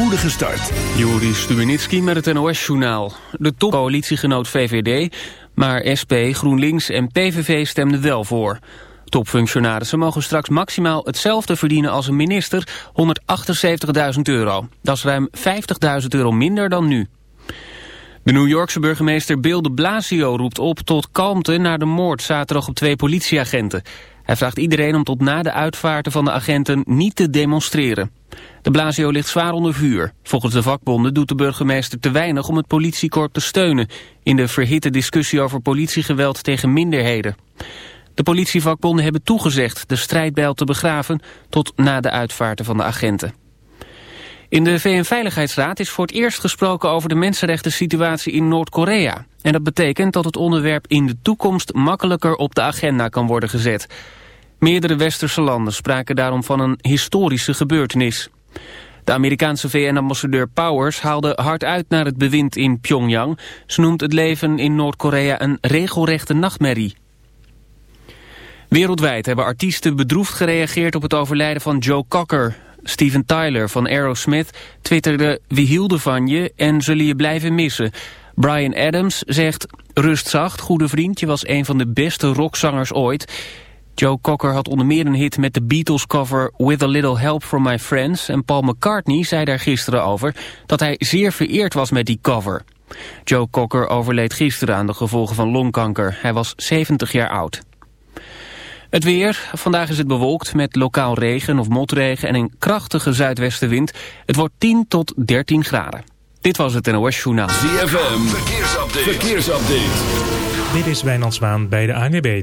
spoedige start. Stubenitski met het NOS-journaal. De topcoalitiegenoot VVD, maar SP, GroenLinks en PVV stemden wel voor. Topfunctionarissen mogen straks maximaal hetzelfde verdienen als een minister, 178.000 euro. Dat is ruim 50.000 euro minder dan nu. De New Yorkse burgemeester Bill de Blasio roept op tot kalmte na de moord zaterdag op twee politieagenten. Hij vraagt iedereen om tot na de uitvaarten van de agenten niet te demonstreren. De Blasio ligt zwaar onder vuur. Volgens de vakbonden doet de burgemeester te weinig om het politiekorps te steunen... in de verhitte discussie over politiegeweld tegen minderheden. De politievakbonden hebben toegezegd de strijdbijl te begraven... tot na de uitvaarten van de agenten. In de VN-veiligheidsraad is voor het eerst gesproken over de mensenrechten situatie in Noord-Korea. En dat betekent dat het onderwerp in de toekomst makkelijker op de agenda kan worden gezet. Meerdere westerse landen spraken daarom van een historische gebeurtenis. De Amerikaanse VN-ambassadeur Powers haalde hard uit naar het bewind in Pyongyang. Ze noemt het leven in Noord-Korea een regelrechte nachtmerrie. Wereldwijd hebben artiesten bedroefd gereageerd op het overlijden van Joe Cocker. Steven Tyler van Aerosmith twitterde... We hielden van je en zullen je blijven missen. Brian Adams zegt... Rust zacht, goede vriend, je was een van de beste rockzangers ooit. Joe Cocker had onder meer een hit met de Beatles cover With a Little Help from My Friends... en Paul McCartney zei daar gisteren over dat hij zeer vereerd was met die cover. Joe Cocker overleed gisteren aan de gevolgen van longkanker. Hij was 70 jaar oud. Het weer. Vandaag is het bewolkt met lokaal regen of motregen en een krachtige zuidwestenwind. Het wordt 10 tot 13 graden. Dit was het NOS Journaal. ZFM, verkeersupdate. verkeersupdate. Dit is Wijnand Zwaan bij de ANWB.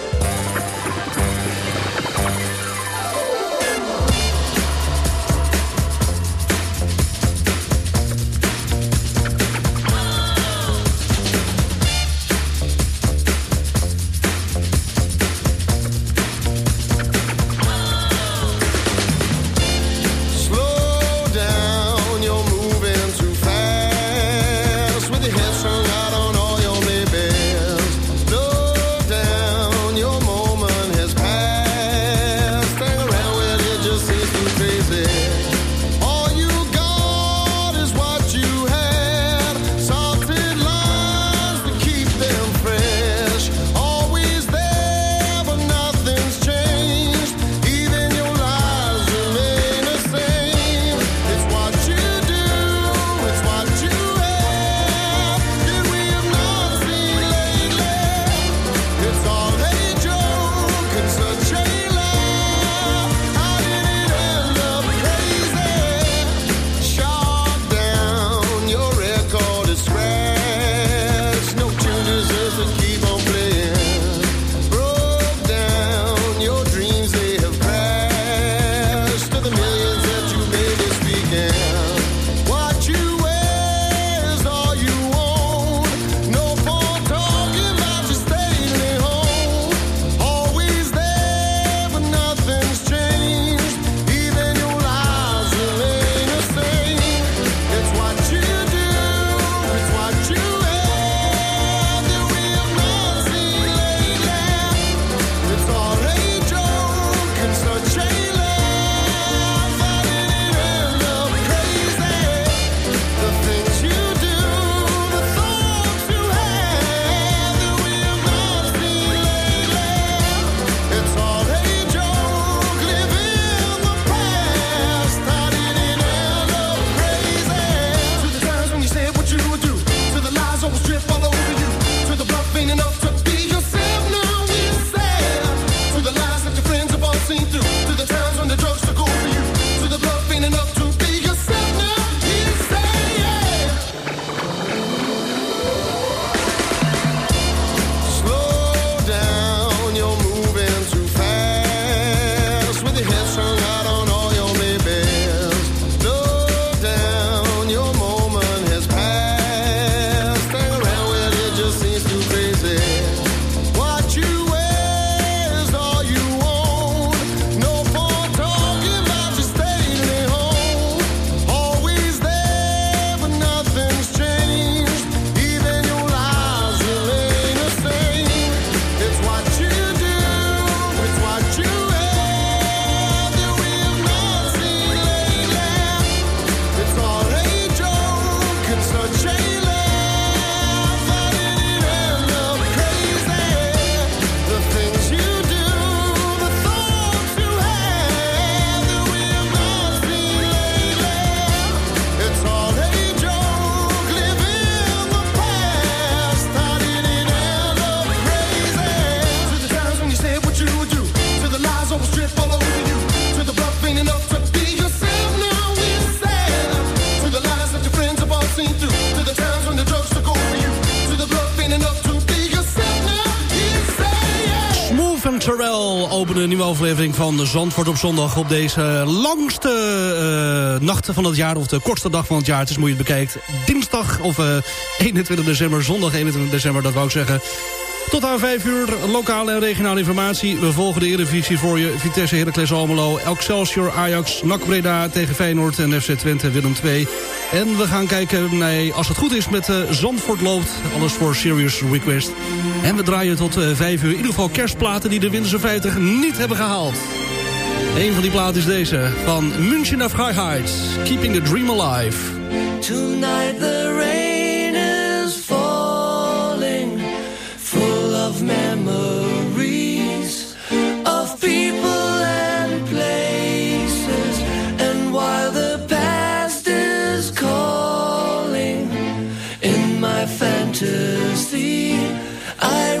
Aflevering van Zandvoort op zondag... op deze langste uh, nacht van het jaar, of de kortste dag van het jaar. Het is hoe je het bekijkt. Dinsdag of uh, eh, 21 december, zondag 21 december, dat wou ik zeggen. Tot aan 5 uur, lokale en regionale informatie. We volgen de Eredivisie voor je. Vitesse, Heracles Almelo, Excelsior, Ajax, NAC Breda tegen Feyenoord en FC Twente, Willem II. En we gaan kijken, naar, als het goed is, met uh, Zandvoort loopt. Alles voor Serious Request. En we draaien tot uh, 5 uur. In ieder geval kerstplaten die de Winterse 50 niet hebben gehaald. Een van die platen is deze, van München of Heights. Keeping the Dream Alive. Tonight the rain is falling, full of memories of people and places. And while the past is calling in my fantasy, I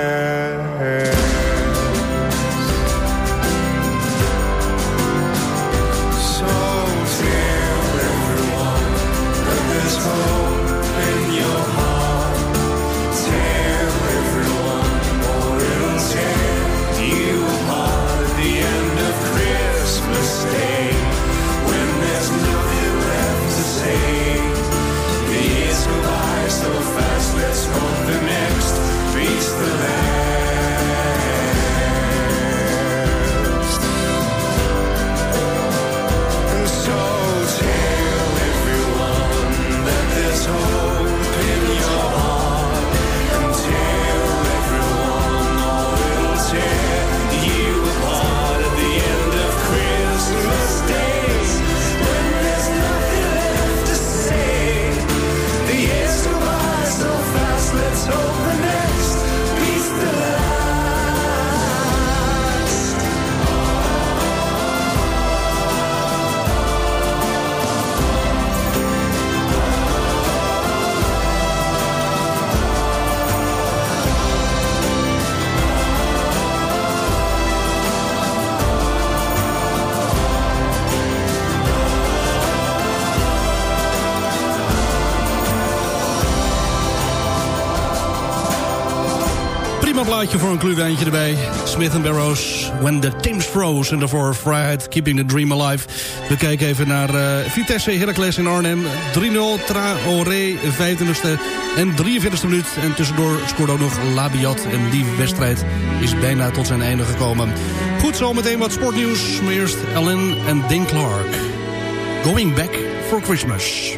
Plaatje voor een kluwijntje erbij. Smith Barrows, When the Thames Froze. En daarvoor Vrijheid, Keeping the Dream Alive. We kijken even naar uh, Vitesse Heracles in Arnhem. 3-0, Traoré, 25e en 43e minuut. En tussendoor scoorde ook nog Labiat. En die wedstrijd is bijna tot zijn einde gekomen. Goed, zo meteen wat sportnieuws. Maar eerst Ellen en Dink Clark. Going Back for Christmas.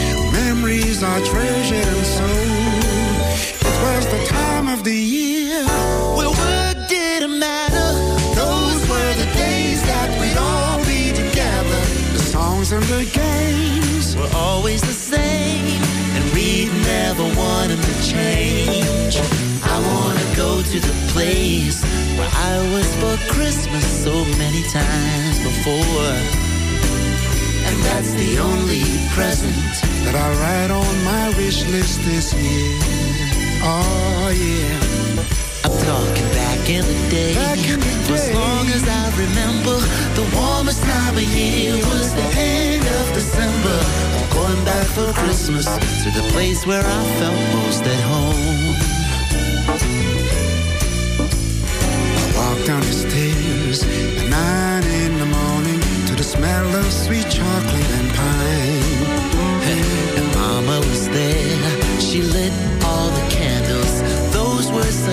Memories are treasured and so. It was the time of the year Well, what did it matter? Those were the days that we'd all be together. The songs and the games were always the same, and we'd never want to change. I wanna go to the place where I was for Christmas so many times before. And that's the only present that I write on my wish list this year. Oh yeah. I'm talking back in the day. Back in the For as long as I remember, the warmest time of year was the end of December. I'm going back for Christmas to the place where I felt most at home. I walk down the stairs at nine in the morning to the smell of sweet chocolate and pine.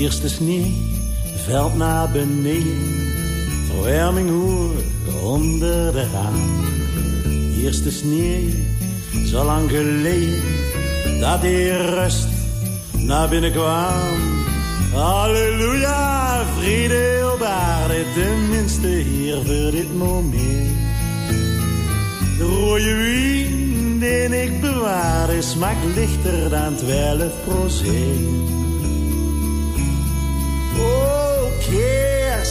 Eerste sneeuw valt naar beneden, verwarming hoor onder de raam. Eerste sneeuw, zo lang geleden, dat die rust naar binnen kwam. Halleluja, vrede op aarde, tenminste hier voor dit moment. De rode wien die ik bewaarde, smaakt lichter dan 12 procent.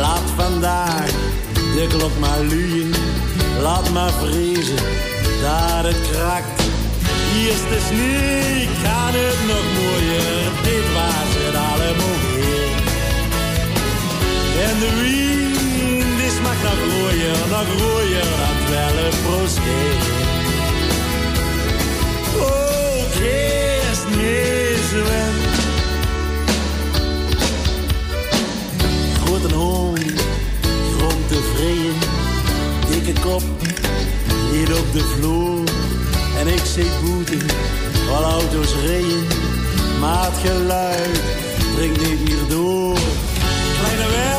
Laat vandaag de klok maar luien, laat maar vrezen dat het krakt. Eerste sneeuw kan het nog mooier, dit was het allemaal weer. En de wind is mag nog rooier, nog rooier dan twaalf procent. Oh, kerstmis, Grote hond, grond tevreden, dikke kop, hier op de vloer. En ik zie boete, al auto's reden, maar het geluid niet hier door. Kleine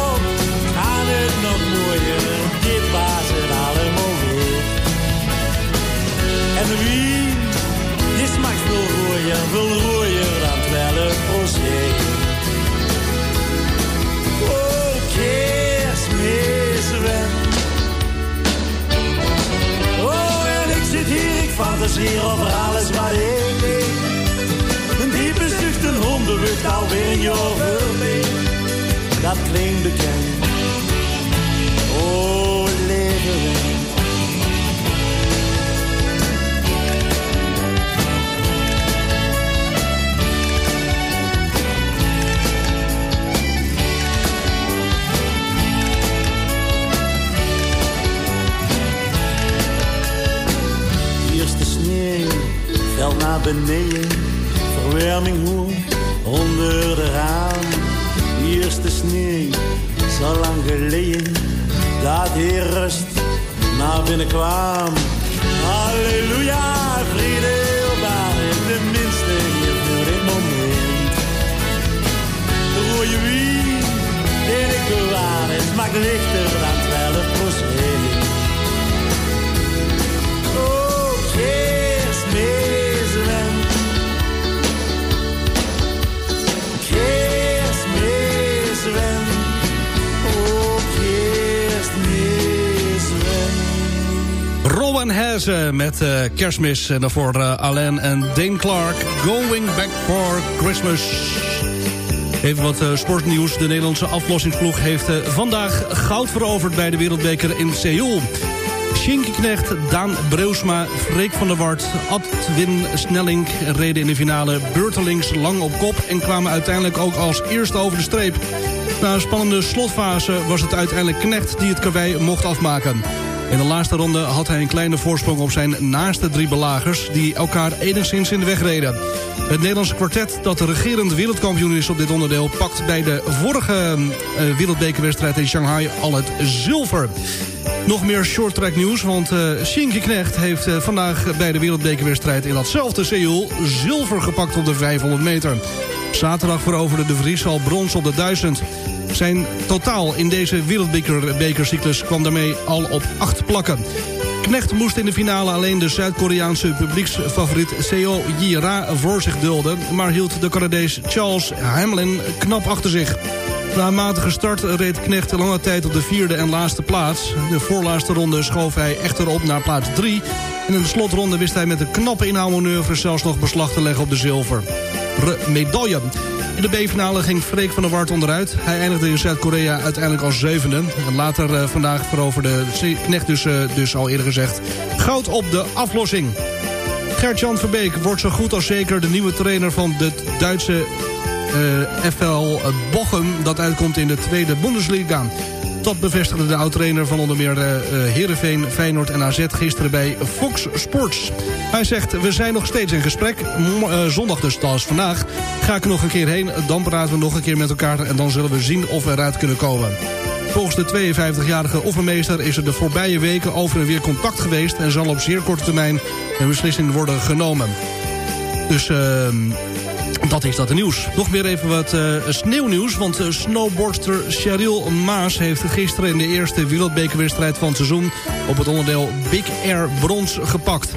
kerstmis. En daarvoor eh, Alain en Dane Clark. Going back for Christmas. Even wat eh, sportnieuws. De Nederlandse aflossingsploeg heeft eh, vandaag goud veroverd... bij de Wereldbeker in Seoul. Shinky Knecht, Daan Breusma, Freek van der Wart... Adwin Snelling reden in de finale beurtelings lang op kop... en kwamen uiteindelijk ook als eerste over de streep. Na een spannende slotfase was het uiteindelijk Knecht die het karwei mocht afmaken. In de laatste ronde had hij een kleine voorsprong op zijn naaste drie belagers... die elkaar enigszins in de weg reden. Het Nederlandse kwartet dat de regerend wereldkampioen is op dit onderdeel... pakt bij de vorige eh, wereldbekerwedstrijd in Shanghai al het zilver. Nog meer shorttrack nieuws, want uh, Knecht heeft uh, vandaag bij de wereldbekerwedstrijd in datzelfde Seoul zilver gepakt op de 500 meter. Zaterdag veroverde de Vries al brons op de 1000. Zijn totaal in deze wereldbekercyclus kwam daarmee al op acht plakken. Knecht moest in de finale alleen de Zuid-Koreaanse publieksfavoriet Seo Ji-ra voor zich dulden... maar hield de Canadees Charles Hamlin knap achter zich. Na een matige start reed Knecht lange tijd op de vierde en laatste plaats. De voorlaatste ronde schoof hij echter op naar plaats 3. En in de slotronde wist hij met een knappe inhaalmanoeuvre... zelfs nog beslag te leggen op de zilver medaille. In de B-finale ging Freek van der Wart onderuit. Hij eindigde in Zuid-Korea uiteindelijk als zevende. En later uh, vandaag veroverde Knecht dus, uh, dus al eerder gezegd... goud op de aflossing. Gert-Jan Verbeek wordt zo goed als zeker de nieuwe trainer van de Duitse uh, FL Bochum... dat uitkomt in de tweede Bundesliga. Dat bevestigde de oud-trainer van onder meer uh, Heerenveen, Feyenoord en AZ gisteren bij Fox Sports. Hij zegt, we zijn nog steeds in gesprek. Uh, zondag dus, als vandaag, ga ik nog een keer heen. Dan praten we nog een keer met elkaar en dan zullen we zien of we eruit kunnen komen. Volgens de 52-jarige offermeester is er de voorbije weken over en weer contact geweest... en zal op zeer korte termijn een beslissing worden genomen. Dus... Uh, dat is dat nieuws. Nog meer even wat uh, sneeuwnieuws. Want uh, snowboardster Cheryl Maas heeft gisteren in de eerste wereldbekerwedstrijd van het seizoen... op het onderdeel Big Air brons gepakt.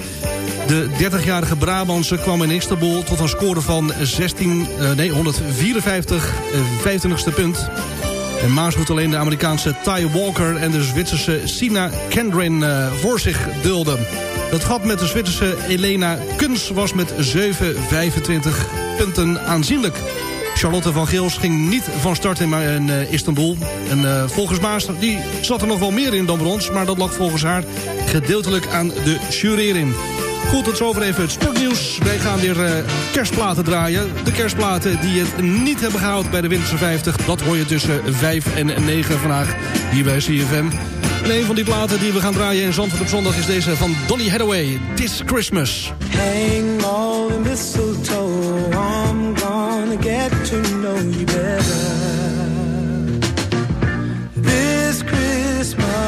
De 30-jarige Brabantse kwam in Istanbul tot een score van 16, uh, nee, 154, 25ste punt. En Maas moet alleen de Amerikaanse Ty Walker en de Zwitserse Sina Kendrin eh, voor zich dulden. Het gat met de Zwitserse Elena Kunz was met 7,25 punten aanzienlijk. Charlotte van Geels ging niet van start in, eh, Istanbul. En eh, volgens Maas die zat er nog wel meer in dan brons... maar dat lag volgens haar gedeeltelijk aan de jurering. Goed, tot zover even het sportnieuws. Wij gaan weer uh, kerstplaten draaien. De kerstplaten die het niet hebben gehaald bij de Winterse 50... dat hoor je tussen 5 en 9 vandaag hier bij CFM. En een van die platen die we gaan draaien in Zandvoort op zondag... is deze van Donny Hathaway, This Christmas. Hang all the mistletoe, I'm gonna get to know you better.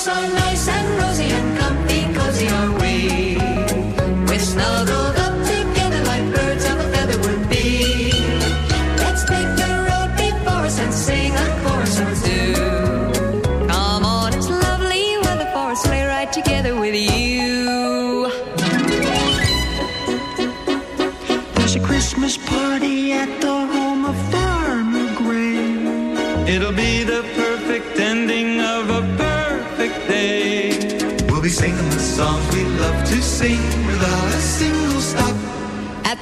so nice.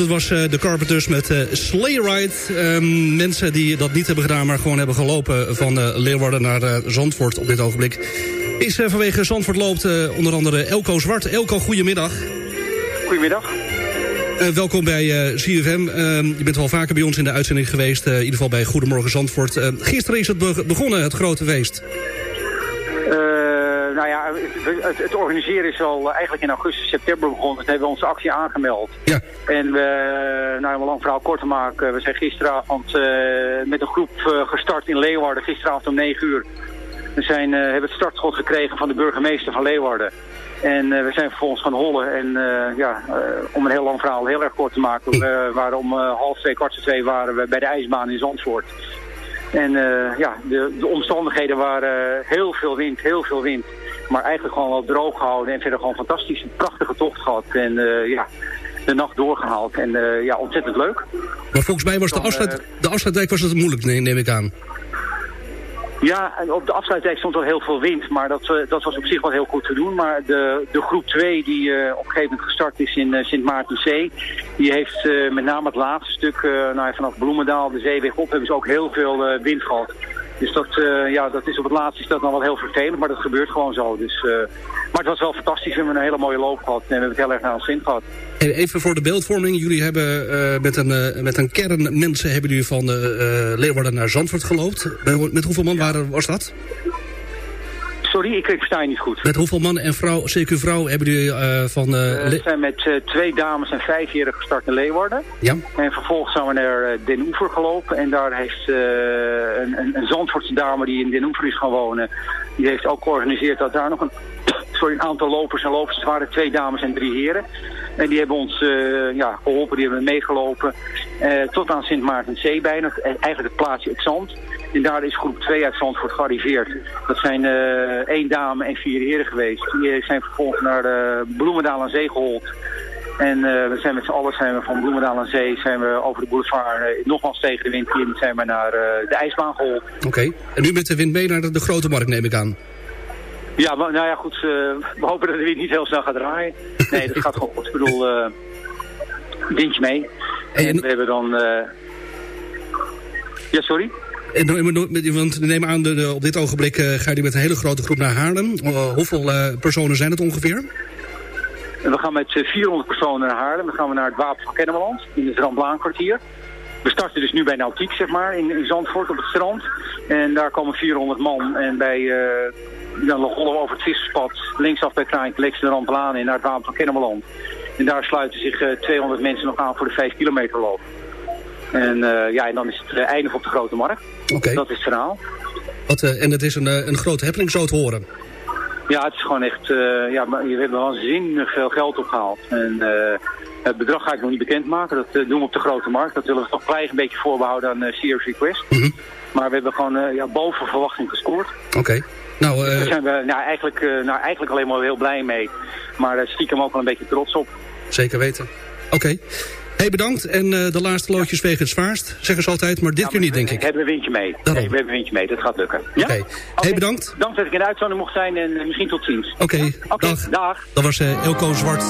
Het was eh, de Carpenters met eh Sleigh Ride. Ehm, mensen die dat niet hebben gedaan, maar gewoon hebben gelopen... van eh, Leeuwarden naar Zandvoort op dit ogenblik. Is vanwege Zandvoort loopt onder andere Elko Zwart. Elko, goedemiddag. Goedemiddag. Welkom bij CFM. Ehm, je bent wel vaker bij ons in de uitzending geweest. in ieder geval bij Goedemorgen Zandvoort. Eh, gisteren is het be- begonnen, het grote feest. Eh, nou ja, het, het, het organiseren is al eigenlijk in augustus, september begonnen. Toen hebben we onze actie aangemeld. Ja. En we, nou om een lang verhaal kort te maken, we zijn gisteravond eh, met een groep eh, gestart in Leeuwarden, gisteravond om 9 uur. We zijn, eh, hebben het startschot gekregen van de burgemeester van Leeuwarden. En eh, we zijn vervolgens gaan hollen. En eh, ja, eh, om een heel lang verhaal heel erg kort te maken. We waren om eh, half twee, kwart voor twee waren we bij de ijsbaan in Zandvoort. En eh, ja, de, de omstandigheden waren heel veel wind, heel veel wind. Maar eigenlijk gewoon wel droog gehouden en verder gewoon fantastisch. Een prachtige tocht gehad. En eh, ja, de nacht doorgehaald. En eh, ja, ontzettend leuk. Maar volgens mij was de, Dan, afsluit, eh, de afsluitdijk was het moeilijk, neem, ik aan. Ja, en op de afsluitdijk stond wel heel veel wind, maar dat, eh, dat was op zich wel heel goed te doen. Maar de, de groep 2 die eh, op een gegeven moment gestart is in eh, Sint Maartenzee, die heeft eh, met name het laatste stuk, eh, nou, vanaf Bloemendaal de zeeweg op, hebben ze ook heel veel eh, wind gehad. Dus dat, eh, ja, dat is op het laatste is dat dan wel heel vervelend, maar dat gebeurt gewoon zo. Dus, eh, maar het was wel fantastisch, we hebben een hele mooie loop gehad en we hebben het heel erg naar ons zin gehad. En even voor de beeldvorming. Jullie hebben eh, met, een, met een kern mensen hebben jullie van Leeuwarden naar Zandvoort geloopt. Met hoeveel man waren, was dat? Sorry, ik, ik versta je niet goed. Met hoeveel man en vrouw, CQ vrouw, hebben jullie eh, van... eh, Eh, we zijn met twee dames en vijf heren gestart in Leeuwarden. ja? En vervolgens zijn we naar Den Oever gelopen. En daar heeft een, een, een Zandvoortse dame die in Den Oever is gaan wonen... die heeft ook georganiseerd dat daar nog een, sorry, een aantal lopers en lopers... het waren twee dames en drie heren. En die hebben ons ja, geholpen, die hebben meegelopen... tot aan Sint Maartenzee bijna, eh, eigenlijk het plaatsje het Zand... En daar is groep 2 uit Zandvoort gearriveerd. Dat zijn eh, één dame en vier heren geweest. Die eh, zijn vervolgens naar de Bloemendaal aan Zee gehold. En we zijn met z'n allen zijn we van Bloemendaal aan Zee zijn we over de boulevard, nogmaals tegen de wind in, zijn we naar de ijsbaan gehold. Oké. En nu met de wind mee naar de, de grote markt, neem ik aan. Ja, maar, nou ja, goed. we hopen dat de wind niet heel snel gaat draaien. Nee, dat gaat gewoon goed. Ik bedoel, windje mee. En we hebben dan... Ja, sorry? En, want nemen aan, de, op dit ogenblik eh, gaan jullie met een hele grote groep naar Haarlem. Eh, hoeveel eh, personen zijn het ongeveer? We gaan met eh, 400 personen naar Haarlem. Dan gaan we naar het Wapen van Kennemerland, in het Ramblaan-kwartier. We starten dus nu bij Nautiek, zeg maar, in, Zandvoort op het strand. En daar komen 400 man. En bij, dan rollen we over het visserspad, linksaf bij Kraantje, links de Ramblaan in naar het Wapen van Kennemerland. En daar sluiten zich eh, 200 mensen nog aan voor de 5 kilometer loop. En, eh, ja, en dan is het eh, eindig op de Grote Markt. Oké. Dat is het verhaal. Wat, eh, en het is een, een grote happening zo te horen. Ja, het is gewoon echt, ja, maar je hebt wel waanzinnig veel geld opgehaald. En het bedrag ga ik nog niet bekendmaken, dat doen we op de grote markt. Dat willen we toch een beetje voorbehouden aan Serious Request. Maar we hebben gewoon ja, boven verwachting gescoord. Oké. Nou, Daar zijn we nou, eigenlijk, nou, eigenlijk alleen maar heel blij mee. Maar stiekem ook wel een beetje trots op. Zeker weten. Oké. Hey, bedankt. En eh, de laatste loodjes wegen het zwaarst, zeggen ze altijd. Maar dit keer niet, denk ik. We hebben een windje mee. Nee, we hebben een windje mee, dat gaat lukken. Ja? Oké. Hey, bedankt. Dank dat ik in de uitzending mocht zijn en eh, misschien tot ziens. Oké, dag. dag. Dat was eh, Elko Zwart.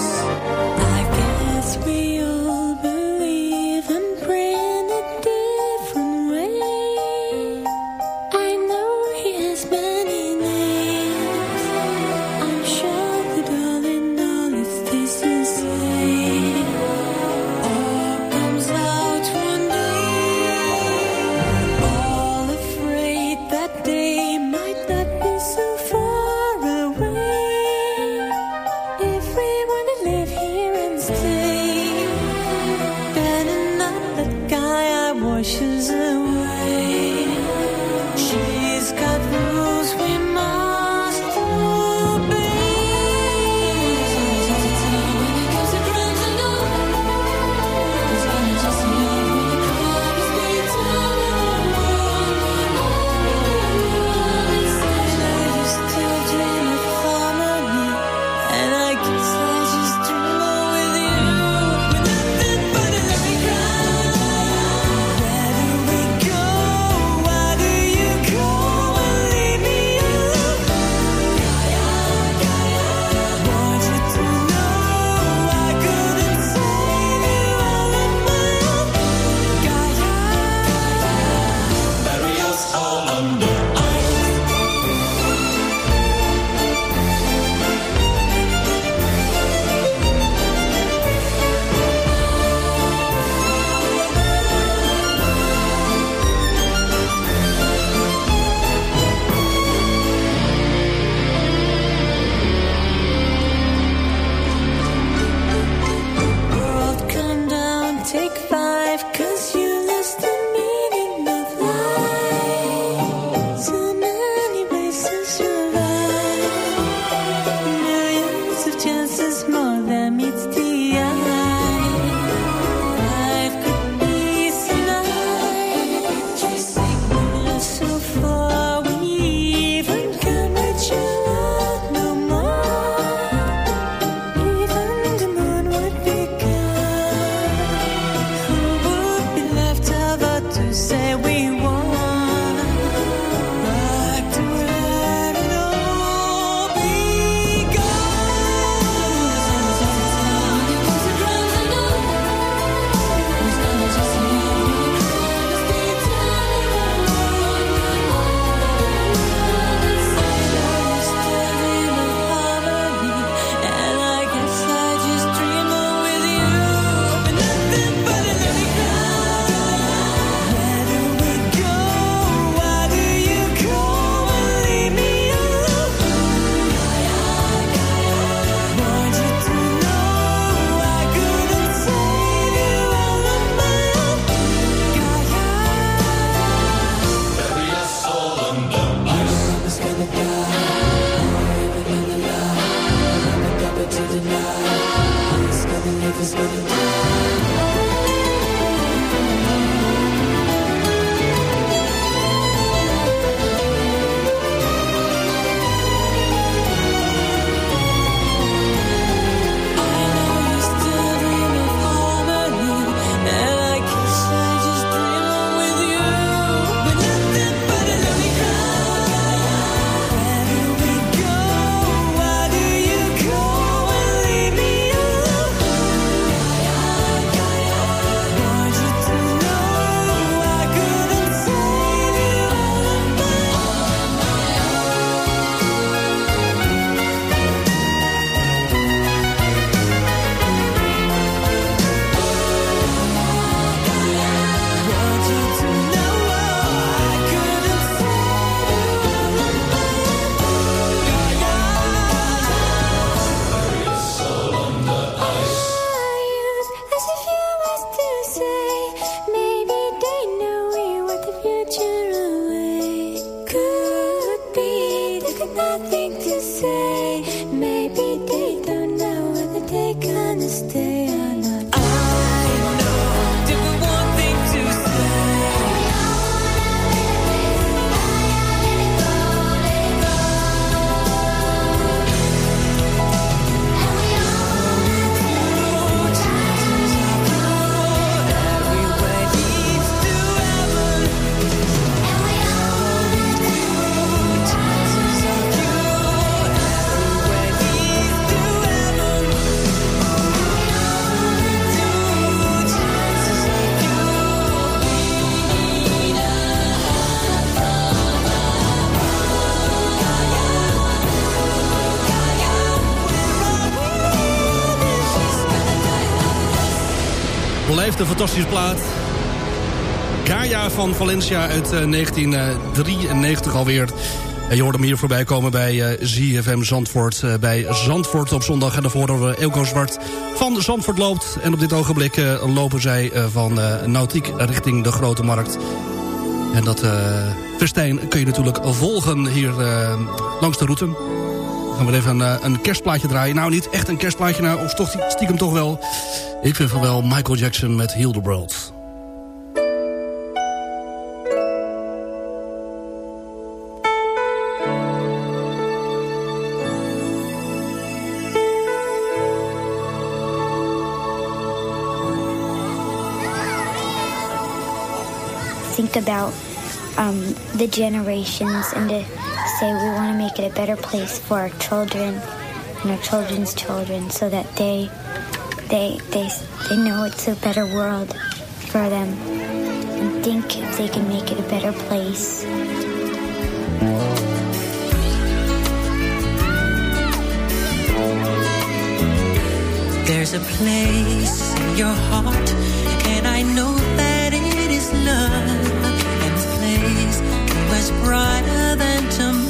Fantastische plaat. Gaia van Valencia uit eh, 1993 alweer. En je hoort hem hier voorbij komen bij eh, ZFM Zandvoort. eh, bij Zandvoort op zondag. En daarvoor we Elko Zwart van Zandvoort loopt. En op dit ogenblik eh, lopen zij eh, van eh, Nautiek richting de Grote Markt. En dat eh festijn kun je natuurlijk volgen hier eh, langs de route. Dan gaan we even een, eh, een kerstplaatje draaien. Nou, niet echt een kerstplaatje, nou, of toch stiekem toch wel. Ik vind van wel Michael Jackson met Heal the World. think about um, the generations and to say we want to make it a better place for our children and our children's children so that they they they they know it's a better world for them and think if they can make it a better place. There's a place in your heart, and I know that it is love. And this place much brighter than tomorrow.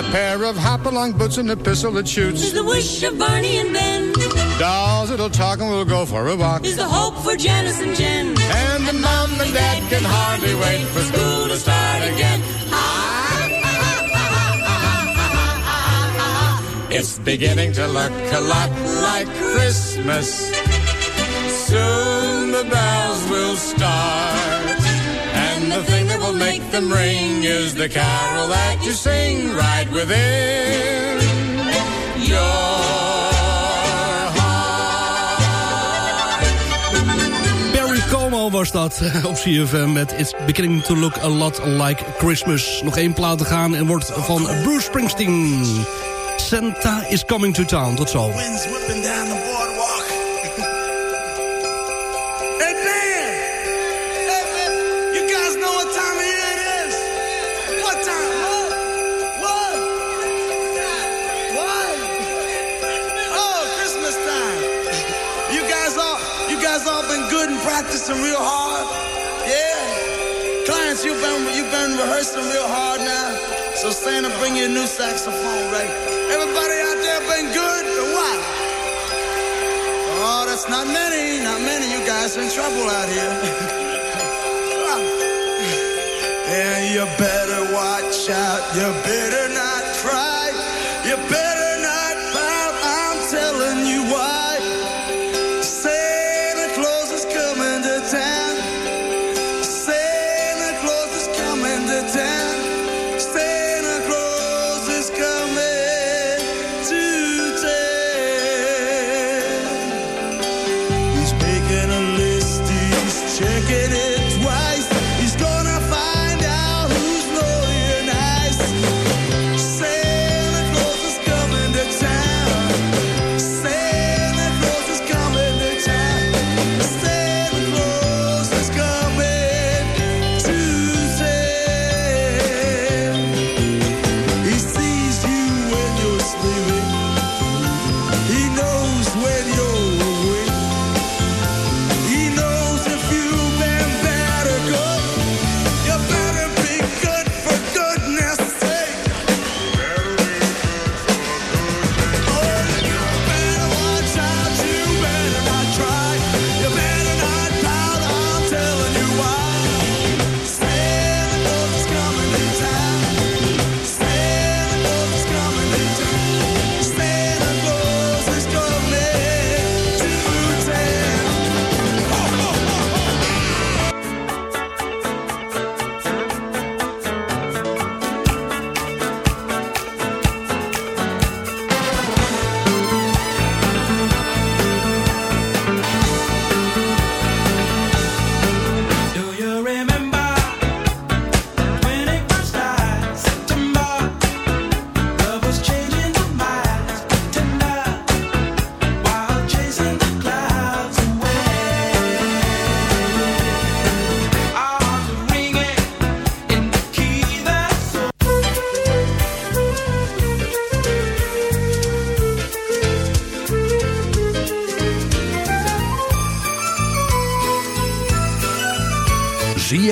A pair of hop-along boots and a pistol that shoots. Is the wish of Barney and Ben. Dolls that'll talk and we'll go for a walk. Is the hope for Janice and Jen. And the mom and dad can hardly wait for school to start again. It's beginning to look a lot like Christmas. Soon the bells will start. And the thing that will make them ring is the carol that you sing right within your Barry Como was dat op CFM met It's Beginning to Look a Lot Like Christmas. Nog één plaat te gaan en wordt van Bruce Springsteen. Santa is coming to town. Tot zo. Rehearsing real hard now. So Santa, bring your new saxophone right? Everybody out there been good or what? Oh, that's not many, not many. You guys in trouble out here. and you better watch out. You better not making a list, he's checking it